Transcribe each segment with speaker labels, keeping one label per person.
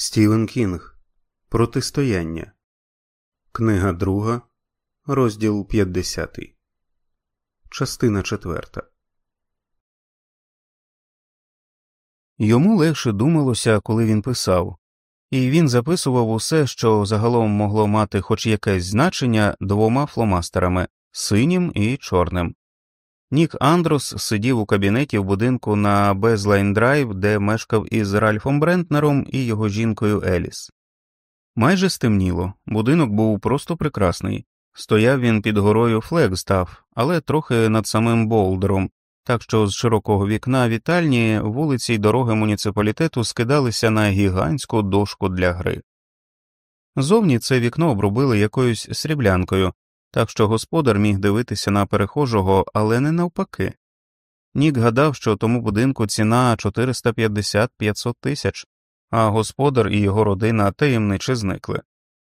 Speaker 1: Стівен Кінг Протистояння. Книга друга, розділ 50. Частина четверта.
Speaker 2: Йому легше думалося, коли він писав, і він записував усе, що загалом могло мати хоч якесь значення двома фломастерами синім і чорним. Нік Андрос сидів у кабінеті в будинку на Безлайн Драйв, де мешкав із Ральфом Брентнером і його жінкою Еліс. Майже стемніло, будинок був просто прекрасний. Стояв він під горою Флегстав, але трохи над самим Болдером, так що з широкого вікна вітальні вулиці й дороги муніципалітету скидалися на гігантську дошку для гри. Зовні це вікно обробили якоюсь сріблянкою, так що господар міг дивитися на перехожого, але не навпаки. Нік гадав, що тому будинку ціна 450-500 тисяч, а господар і його родина таємниче зникли.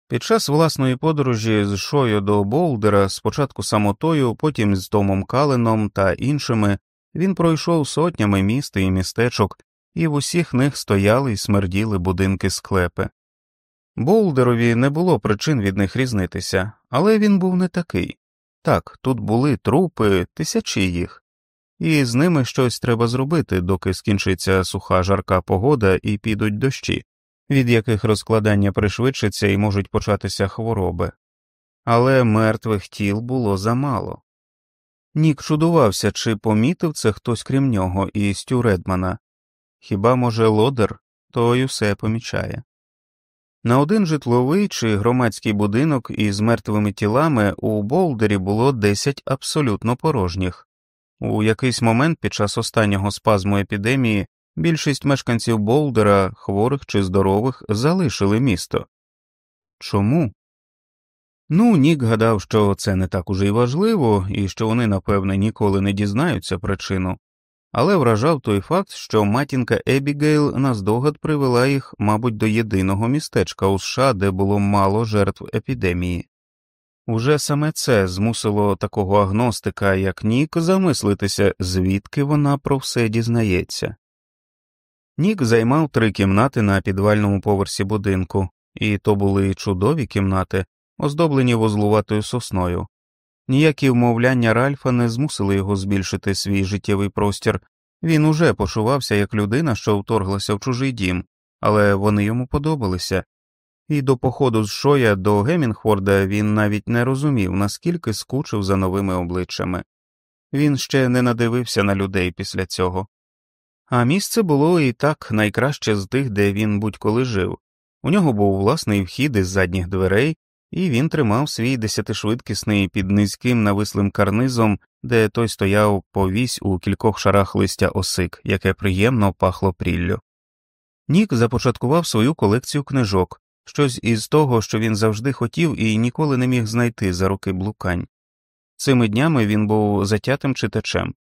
Speaker 2: Під час власної подорожі з Шою до Болдера, спочатку самотою, потім з Томом Каленом та іншими, він пройшов сотнями міст і містечок, і в усіх них стояли й смерділи будинки склепи. Болдерові не було причин від них різнитися, але він був не такий. Так, тут були трупи, тисячі їх, і з ними щось треба зробити, доки скінчиться суха жарка погода і підуть дощі, від яких розкладання пришвидшиться і можуть початися хвороби. Але мертвих тіл було замало. Нік чудувався, чи помітив це хтось крім нього і Стю Редмана. Хіба, може, лодер, той усе помічає. На один житловий чи громадський будинок із мертвими тілами у Болдері було 10 абсолютно порожніх. У якийсь момент під час останнього спазму епідемії більшість мешканців Болдера, хворих чи здорових, залишили місто. Чому? Ну, Нік гадав, що це не так уже й важливо, і що вони, напевне, ніколи не дізнаються причину, але вражав той факт, що матінка Ебігейл наздогад привела їх, мабуть, до єдиного містечка у США, де було мало жертв епідемії. Уже саме це змусило такого агностика, як Нік, замислитися, звідки вона про все дізнається. Нік займав три кімнати на підвальному поверсі будинку, і то були чудові кімнати, оздоблені вузлуватою сосною. Ніякі вмовляння Ральфа не змусили його збільшити свій життєвий простір, він уже почувався як людина, що вторглася в чужий дім, але вони йому подобалися, і до походу з Шоя до Гемінгфорда він навіть не розумів, наскільки скучив за новими обличчями. Він ще не надивився на людей після цього. А місце було і так найкраще з тих, де він будь-коли жив. У нього був власний вхід із задніх дверей, і він тримав свій десятишвидкісний під низьким навислим карнизом, де той стояв повісь у кількох шарах листя осик, яке приємно пахло пріллю. Нік започаткував свою колекцію книжок, щось із того, що він завжди хотів і ніколи не міг знайти за руки блукань. Цими днями він був затятим читачем.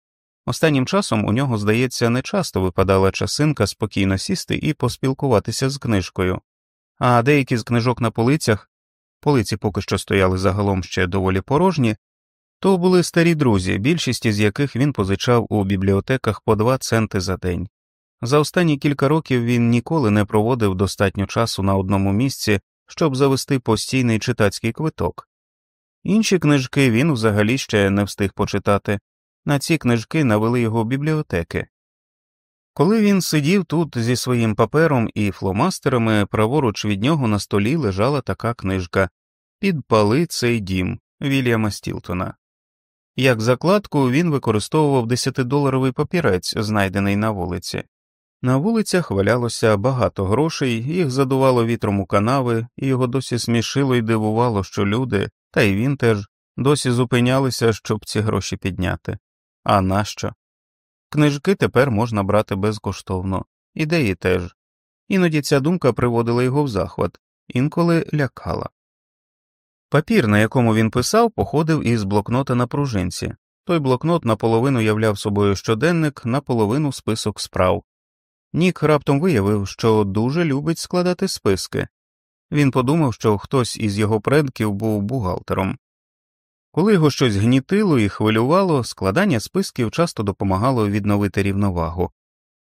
Speaker 2: Останнім часом у нього, здається, не часто випадала часинка спокійно сісти і поспілкуватися з книжкою, а деякі з книжок на полицях полиці поки що стояли загалом ще доволі порожні, то були старі друзі, більшість із яких він позичав у бібліотеках по два центи за день. За останні кілька років він ніколи не проводив достатньо часу на одному місці, щоб завести постійний читацький квиток. Інші книжки він взагалі ще не встиг почитати, на ці книжки навели його бібліотеки. Коли він сидів тут зі своїм папером і фломастерами, праворуч від нього на столі лежала така книжка Підпали цей дім Вільяма Стілтона. Як закладку він використовував 10-доларовий папірець, знайдений на вулиці. На вулицях валялося багато грошей, їх задувало вітром у канави, і його досі смішило і дивувало, що люди, та й він теж, досі зупинялися, щоб ці гроші підняти. А нащо? Книжки тепер можна брати безкоштовно, ідеї теж. Іноді ця думка приводила його в захват, інколи лякала. Папір, на якому він писав, походив із блокнота на пружинці. Той блокнот наполовину являв собою щоденник, наполовину список справ. Нік раптом виявив, що дуже любить складати списки. Він подумав, що хтось із його предків був бухгалтером. Коли його щось гнітило і хвилювало, складання списків часто допомагало відновити рівновагу.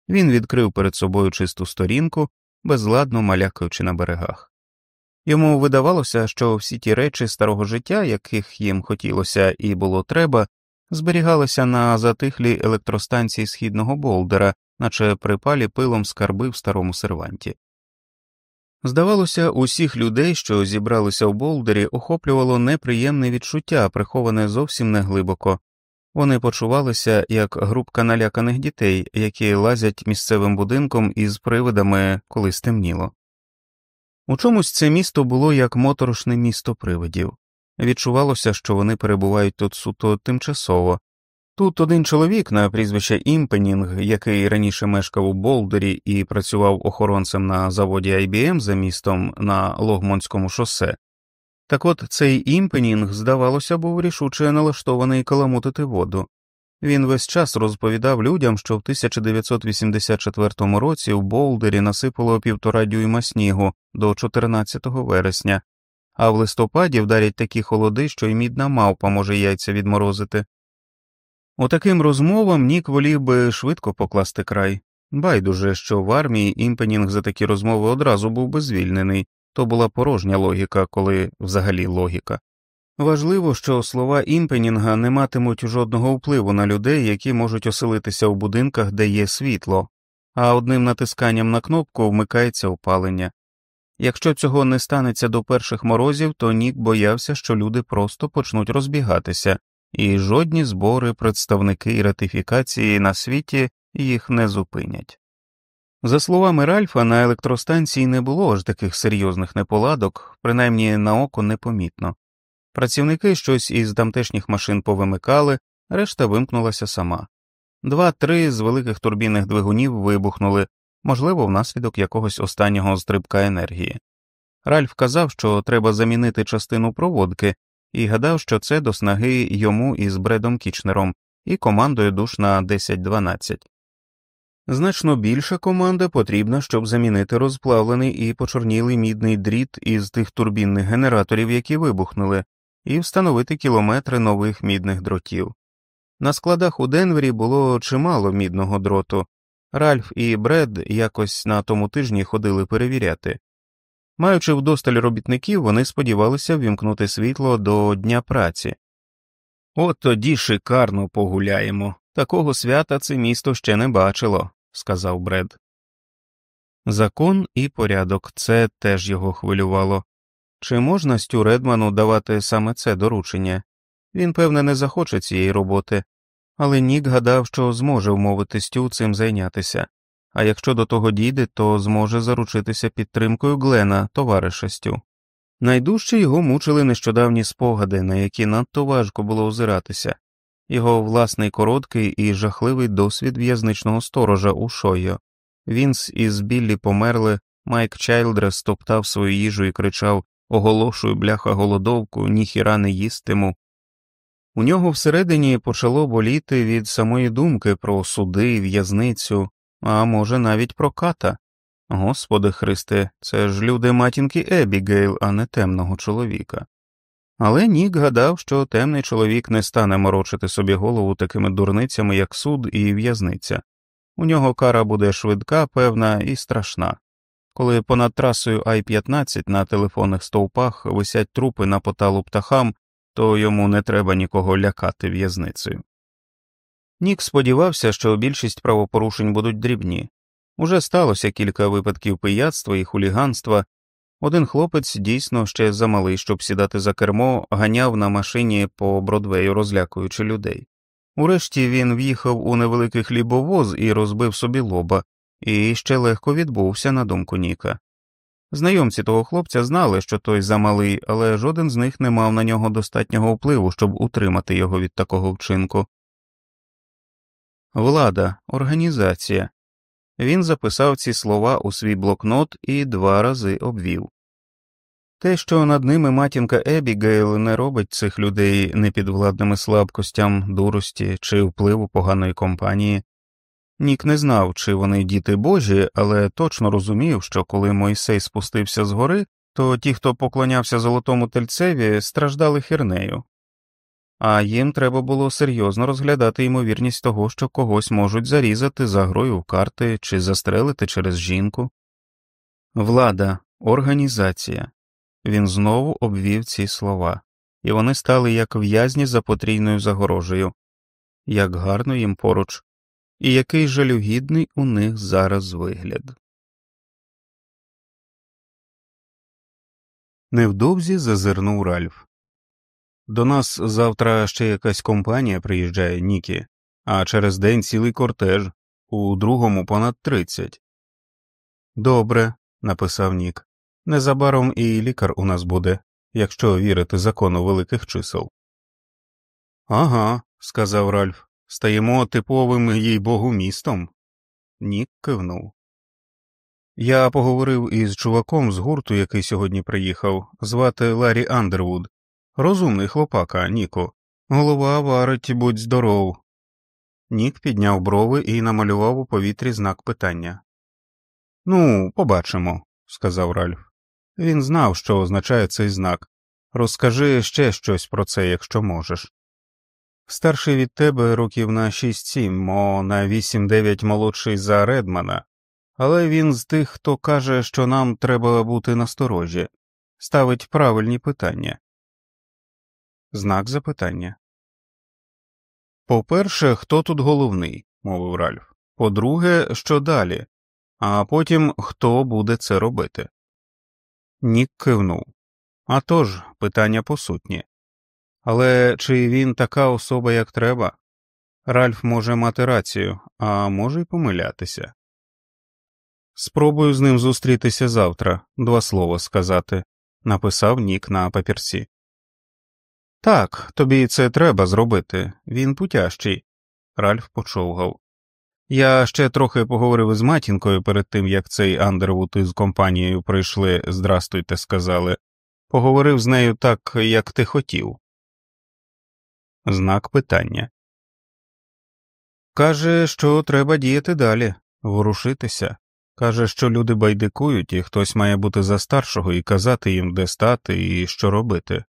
Speaker 2: Він відкрив перед собою чисту сторінку, безладно малякаючи на берегах. Йому видавалося, що всі ті речі старого життя, яких їм хотілося і було треба, зберігалися на затихлій електростанції східного болдера, наче припалі пилом скарби в старому серванті. Здавалося, усіх людей, що зібралися в болдері, охоплювало неприємне відчуття, приховане зовсім неглибоко. Вони почувалися як групка наляканих дітей, які лазять місцевим будинком із привидами, коли стемніло. У чомусь це місто було як моторошне місто привидів. Відчувалося, що вони перебувають тут суто тимчасово. Тут один чоловік на прізвище Імпенінг, який раніше мешкав у Болдері і працював охоронцем на заводі IBM за містом на Логмонському шосе. Так от цей імпенінг, здавалося, був рішуче налаштований каламутити воду. Він весь час розповідав людям, що в 1984 році в Болдері насипало півтора дюйма снігу до 14 вересня, а в листопаді вдарять такі холоди, що й мідна мавпа може яйця відморозити. Отаким розмовам Нік волів би швидко покласти край. Байдуже, що в армії імпенінг за такі розмови одразу був би звільнений, то була порожня логіка, коли взагалі логіка. Важливо, що слова імпенінга не матимуть жодного впливу на людей, які можуть оселитися в будинках, де є світло, а одним натисканням на кнопку вмикається опалення. Якщо цього не станеться до перших морозів, то Нік боявся, що люди просто почнуть розбігатися, і жодні збори, представники ратифікації на світі їх не зупинять. За словами Ральфа, на електростанції не було аж таких серйозних неполадок, принаймні на око непомітно. Працівники щось із тамтешніх машин повимикали, решта вимкнулася сама. Два-три з великих турбінних двигунів вибухнули, можливо, внаслідок якогось останнього стрибка енергії. Ральф казав, що треба замінити частину проводки, і гадав, що це до снаги йому із Бредом Кічнером і командою душ на 10-12. Значно більша команда потрібна, щоб замінити розплавлений і почорнілий мідний дріт із тих турбінних генераторів, які вибухнули, і встановити кілометри нових мідних дротів. На складах у Денвері було чимало мідного дроту. Ральф і Бред якось на тому тижні ходили перевіряти. Маючи вдосталь робітників, вони сподівалися ввімкнути світло до Дня праці. От тоді шикарно погуляємо. Такого свята це місто ще не бачило, сказав Бред. Закон і порядок це теж його хвилювало. Чи можна Стю Редману давати саме це доручення? Він, певне, не захоче цієї роботи, але Нік гадав, що зможе вмовити Стю цим зайнятися, а якщо до того дійде, то зможе заручитися підтримкою Глена, товариша Стю. Найдужче його мучили нещодавні спогади, на які надто важко було озиратися, його власний короткий і жахливий досвід в'язничного сторожа у Шойо. Вінс із Біллі померли, Майк Чайлдрес топтав свою їжу і кричав Оголошую, бляха, голодовку, ніхіра не їстиму. У нього всередині почало боліти від самої думки про суди, в'язницю, а може, навіть про ката. Господи Христе, це ж люди матінки Ебігейл, а не темного чоловіка. Але Нік гадав, що темний чоловік не стане морочити собі голову такими дурницями, як суд і в'язниця. У нього кара буде швидка, певна і страшна. Коли понад трасою Ай 15 на телефонних стовпах висять трупи на поталу птахам, то йому не треба нікого лякати в'язницею. Нік сподівався, що більшість правопорушень будуть дрібні. Уже сталося кілька випадків пияцтва і хуліганства. Один хлопець дійсно ще замалий, щоб сідати за кермо, ганяв на машині по Бродвею, розлякуючи людей. Урешті він в'їхав у невеликий хлібовоз і розбив собі лоба, і ще легко відбувся на думку Ніка. Знайомці того хлопця знали, що той замалий, але жоден з них не мав на нього достатнього впливу, щоб утримати його від такого вчинку. Влада, організація. Він записав ці слова у свій блокнот і два рази обвів. Те, що над ними матінка Ебігейл не робить цих людей непідвладними слабкостям, дурості чи впливу поганої компанії, Нік не знав, чи вони діти божі, але точно розумів, що коли Мойсей спустився з гори, то ті, хто поклонявся золотому тельцеві, страждали хернею, а їм треба було серйозно розглядати ймовірність того, що когось можуть зарізати за грою в карти чи застрелити через жінку. Влада, організація. Він знову обвів ці слова, і вони стали як в'язні за потрійною загорожею, як гарно їм поруч, і який жалюгідний у них зараз вигляд. Невдовзі зазирнув Ральф. До нас завтра ще якась компанія приїжджає, Нікі, а через день цілий кортеж, у другому понад тридцять. Добре, написав Нік. Незабаром і лікар у нас буде, якщо вірити закону великих чисел. Ага, сказав Ральф, стаємо типовим їй богу містом. Нік кивнув. Я поговорив із чуваком з гурту, який сьогодні приїхав, звати Ларі Андервуд. Розумний хлопака, Ніко. Голова варить, будь здоров. Нік підняв брови і намалював у повітрі знак питання. Ну, побачимо, сказав Ральф. Він знав, що означає цей знак. Розкажи ще щось про це, якщо можеш. Старший від тебе років на 6-7, мо на 8-9 молодший за Редмана, але він з тих, хто каже, що нам треба бути насторожі, ставить правильні питання. Знак запитання. По перше, хто тут головний, мовив Ральф. По друге, що далі, а потім хто буде це робити. Нік кивнув. «А тож, питання посутні. Але чи він така особа, як треба? Ральф може мати рацію, а може й помилятися. Спробую з ним зустрітися завтра, два слова сказати, написав Нік на папірці. Так, тобі це треба зробити, він путящий, Ральф почовгав. Я ще трохи поговорив із матінкою перед тим, як цей Андервуд із компанією прийшли, здрастуйте, сказали. Поговорив з нею так, як ти хотів. Знак питання. Каже, що треба діяти далі, ворушитися. Каже, що люди байдикують, і хтось має бути за старшого і казати їм, де стати і що робити.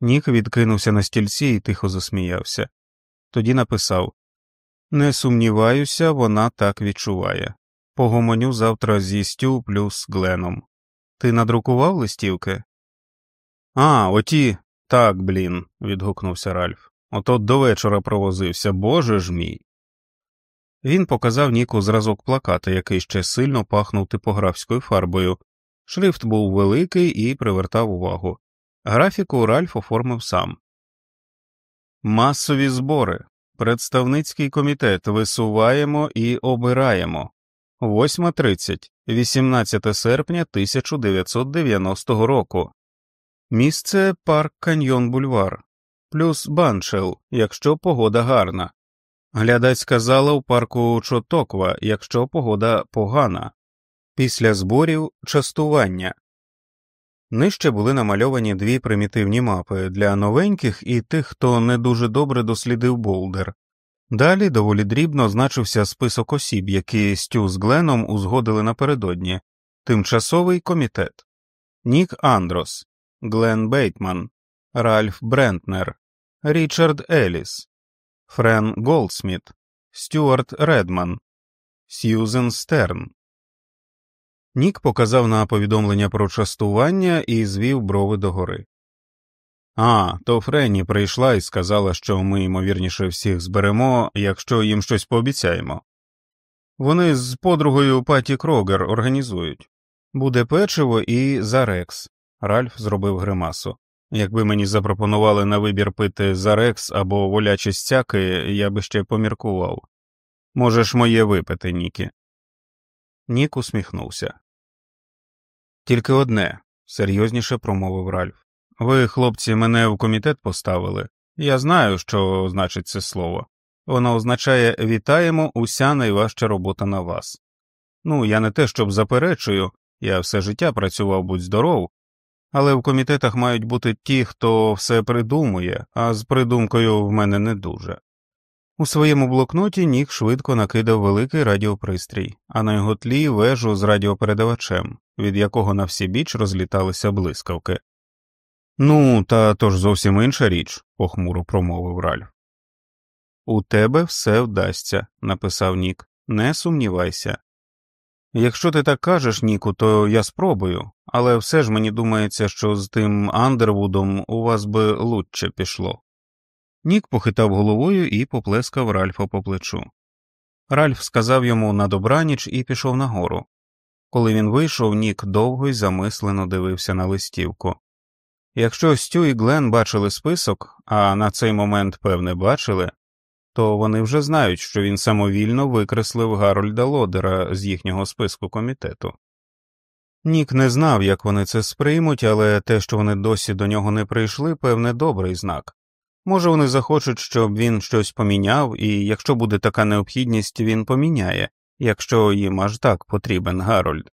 Speaker 2: Нік відкинувся на стільці і тихо засміявся. Тоді написав Не сумніваюся, вона так відчуває. Погомоню завтра зі Стю плюс Гленом. Ти надрукував листівки? А, оті. Так, блін, відгукнувся Ральф. Ото до вечора провозився, боже ж мій. Він показав Ніку зразок плаката, який ще сильно пахнув типографською фарбою. Шрифт був великий і привертав увагу. Графіку Ральф оформив сам. Масові збори. Представницький комітет висуваємо і обираємо. 8.30, 18 серпня 1990 року. Місце парк Каньйон Бульвар, плюс баншел, якщо погода гарна. Глядацька зала у парку Чотоква, якщо погода погана. Після зборів частування. Нижче були намальовані дві примітивні мапи для новеньких і тих, хто не дуже добре дослідив Болдер. Далі доволі дрібно значився список осіб, які Стю з Гленом узгодили напередодні. Тимчасовий комітет. Нік Андрос, Глен Бейтман, Ральф Брентнер, Річард Еліс, Френ Голдсміт, Стюарт Редман, Сьюзен Стерн. Нік показав на повідомлення про частування і звів брови догори. А, то Френі прийшла і сказала, що ми, ймовірніше, всіх зберемо, якщо їм щось пообіцяємо. Вони з подругою Паті Крогер організують буде печиво і зарекс. Ральф зробив гримасу. Якби мені запропонували на вибір пити зарекс або волячі стяки, я би ще поміркував. Можеш моє випити, Нікі. Нік усміхнувся. Тільки одне, серйозніше промовив Ральф. Ви, хлопці, мене в комітет поставили. Я знаю, що значить це слово. Воно означає вітаємо, уся найважча робота на вас. Ну, я не те, щоб заперечую, я все життя працював будь здоров, але в комітетах мають бути ті, хто все придумує, а з придумкою в мене не дуже. У своєму блокноті Нік швидко накидав великий радіопристрій, а на його тлі вежу з радіопередавачем, від якого на всі біч розліталися блискавки. Ну, та то ж зовсім інша річ, похмуро промовив Ральф. У тебе все вдасться, написав Нік, не сумнівайся. Якщо ти так кажеш, Ніку, то я спробую, але все ж мені думається, що з тим Андервудом у вас би лучше пішло. Нік похитав головою і поплескав Ральфа по плечу. Ральф сказав йому на добраніч і пішов нагору. Коли він вийшов, Нік довго й замислено дивився на листівку. Якщо Стю і Глен бачили список, а на цей момент, певне, бачили, то вони вже знають, що він самовільно викреслив Гарольда Лодера з їхнього списку комітету. Нік не знав, як вони це сприймуть, але те, що вони досі до нього не прийшли, певне, добрий знак. Може, вони захочуть, щоб він щось поміняв, і якщо буде така необхідність, він поміняє, якщо їм аж так потрібен Гарольд.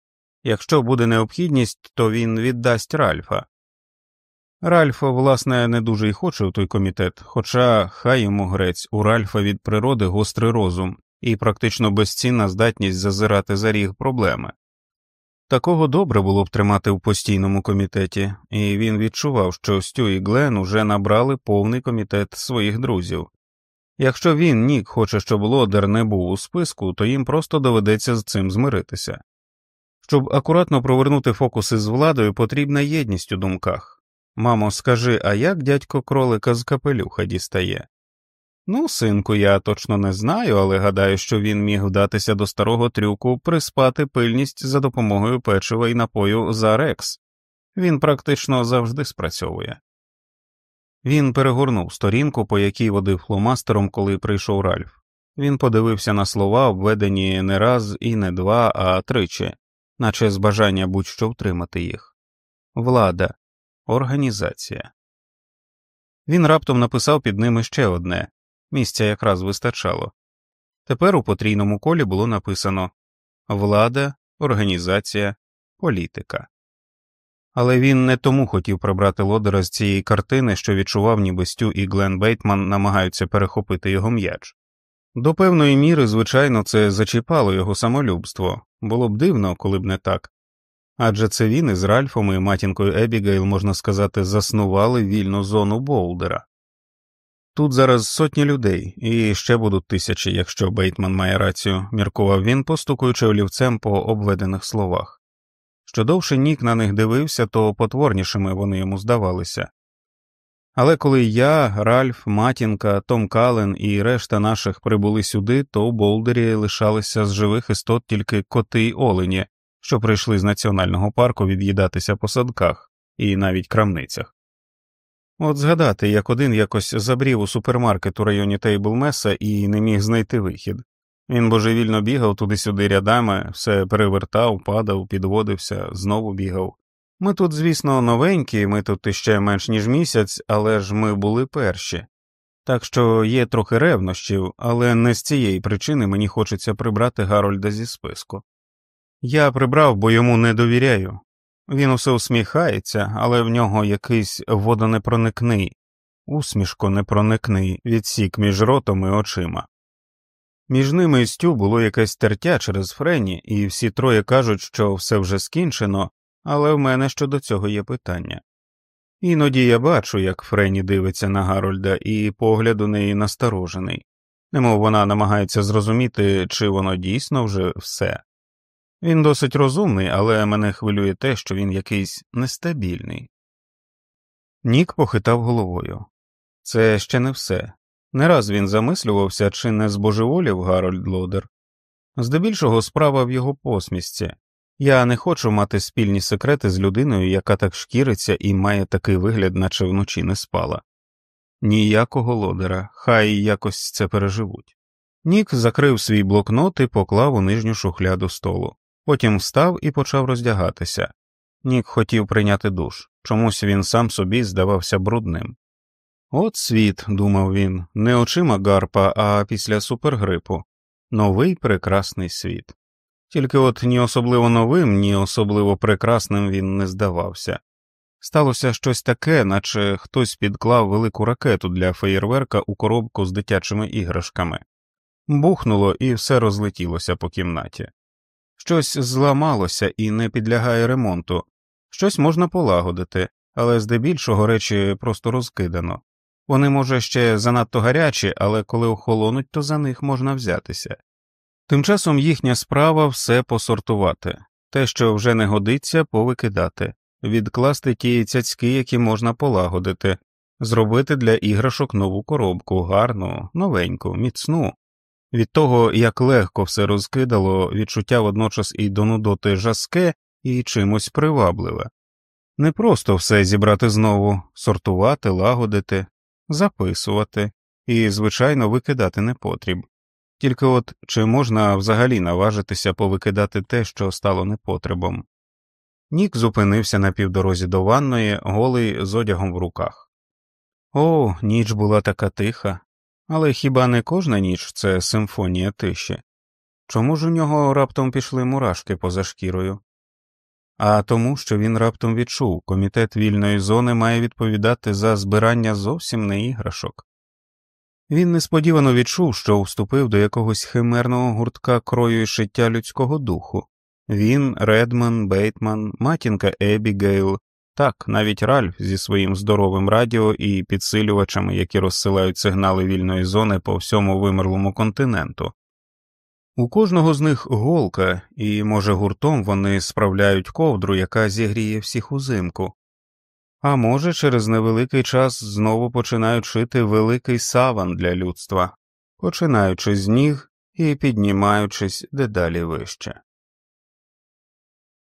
Speaker 2: Якщо буде необхідність, то він віддасть Ральфа. Ральф, власне, не дуже й хоче у той комітет, хоча хай йому грець, у Ральфа від природи гострий розум і практично безцінна здатність зазирати за ріг проблеми. Такого добре було б тримати в постійному комітеті, і він відчував, що Стю і Глен уже набрали повний комітет своїх друзів. Якщо він, Нік, хоче, щоб Лодер не був у списку, то їм просто доведеться з цим змиритися. Щоб акуратно провернути фокуси з владою, потрібна єдність у думках. Мамо, скажи, а як дядько кролика з капелюха дістає? Ну, синку, я точно не знаю, але гадаю, що він міг вдатися до старого трюку приспати пильність за допомогою печива і напою за рекс. Він практично завжди спрацьовує. Він перегорнув сторінку, по якій водив фломастером, коли прийшов Ральф. Він подивився на слова, введені не раз і не два, а тричі, наче з бажання будь що втримати їх. Влада, організація. Він раптом написав під ними ще одне місця якраз вистачало. Тепер у потрійному колі було написано влада, організація, політика. Але він не тому хотів прибрати лодера з цієї картини, що відчував, ніби Стю і Глен Бейтман намагаються перехопити його м'яч. До певної міри, звичайно, це зачіпало його самолюбство, було б дивно, коли б не так. Адже це він із Ральфом і матінкою Ебігейл, можна сказати, заснували вільну зону Болдера. Тут зараз сотні людей, і ще будуть тисячі, якщо Бейтман має рацію, міркував він, постукуючи олівцем по обведених словах. Що довше Нік на них дивився, то потворнішими вони йому здавалися. Але коли я, Ральф, Матінка, Том Кален і решта наших прибули сюди, то у Болдері лишалися з живих істот тільки коти й олені, що прийшли з національного парку від'їдатися по садках і навіть крамницях. От згадати, як один якось забрів у супермаркет у районі Тейблмеса і не міг знайти вихід. Він божевільно бігав туди-сюди рядами, все перевертав, падав, підводився, знову бігав. Ми тут, звісно, новенькі, ми тут іще менш ніж місяць, але ж ми були перші. Так що є трохи ревнощів, але не з цієї причини мені хочеться прибрати Гарольда зі списку. Я прибрав, бо йому не довіряю. Він усе усміхається, але в нього якийсь водонепроникний, усмішко непроникний відсік між ротом і очима. Між ними і Стю було якесь тертя через Френі, і всі троє кажуть, що все вже скінчено, але в мене щодо цього є питання. Іноді я бачу, як Френі дивиться на Гарольда, і погляд у неї насторожений, немов вона намагається зрозуміти, чи воно дійсно вже все. Він досить розумний, але мене хвилює те, що він якийсь нестабільний. Нік похитав головою. Це ще не все. Не раз він замислювався, чи не збожеволів Гарольд Лодер. Здебільшого справа в його посмішці. Я не хочу мати спільні секрети з людиною, яка так шкіриться і має такий вигляд, наче вночі не спала. Ніякого лодера, хай якось це переживуть. Нік закрив свій блокнот і поклав у нижню шухляду столу. Потім встав і почав роздягатися. Нік хотів прийняти душ, чомусь він сам собі здавався брудним. От світ, думав він, не очима гарпа, а після супергрипу новий прекрасний світ. Тільки от ні особливо новим, ні особливо прекрасним він не здавався. Сталося щось таке, наче хтось підклав велику ракету для феєрверка у коробку з дитячими іграшками, бухнуло і все розлетілося по кімнаті. Щось зламалося і не підлягає ремонту, щось можна полагодити, але здебільшого речі просто розкидано. Вони, може, ще занадто гарячі, але коли охолонуть, то за них можна взятися. Тим часом їхня справа все посортувати, те, що вже не годиться, повикидати, відкласти ті цяцьки, які можна полагодити, зробити для іграшок нову коробку, гарну, новеньку, міцну. Від того, як легко все розкидало, відчуття водночас і до нудоти жаске і чимось привабливе. Не просто все зібрати знову, сортувати, лагодити, записувати і, звичайно, викидати непотріб. Тільки от чи можна взагалі наважитися повикидати те, що стало непотребом? Нік зупинився на півдорозі до ванної, голий з одягом в руках. О, ніч була така тиха, але хіба не кожна ніч це симфонія тиші? Чому ж у нього раптом пішли мурашки поза шкірою? А тому, що він раптом відчув, комітет вільної зони має відповідати за збирання зовсім не іграшок. Він несподівано відчув, що вступив до якогось химерного гуртка крою і шиття людського духу. Він, Редман, Бейтман, матінка Ебігейл, так, навіть Ральф зі своїм здоровим радіо і підсилювачами, які розсилають сигнали вільної зони по всьому вимерлому континенту. У кожного з них голка, і, може, гуртом вони справляють ковдру, яка зігріє всіх узимку, а може, через невеликий час знову починають шити великий саван для людства, починаючи з ніг і піднімаючись дедалі вище.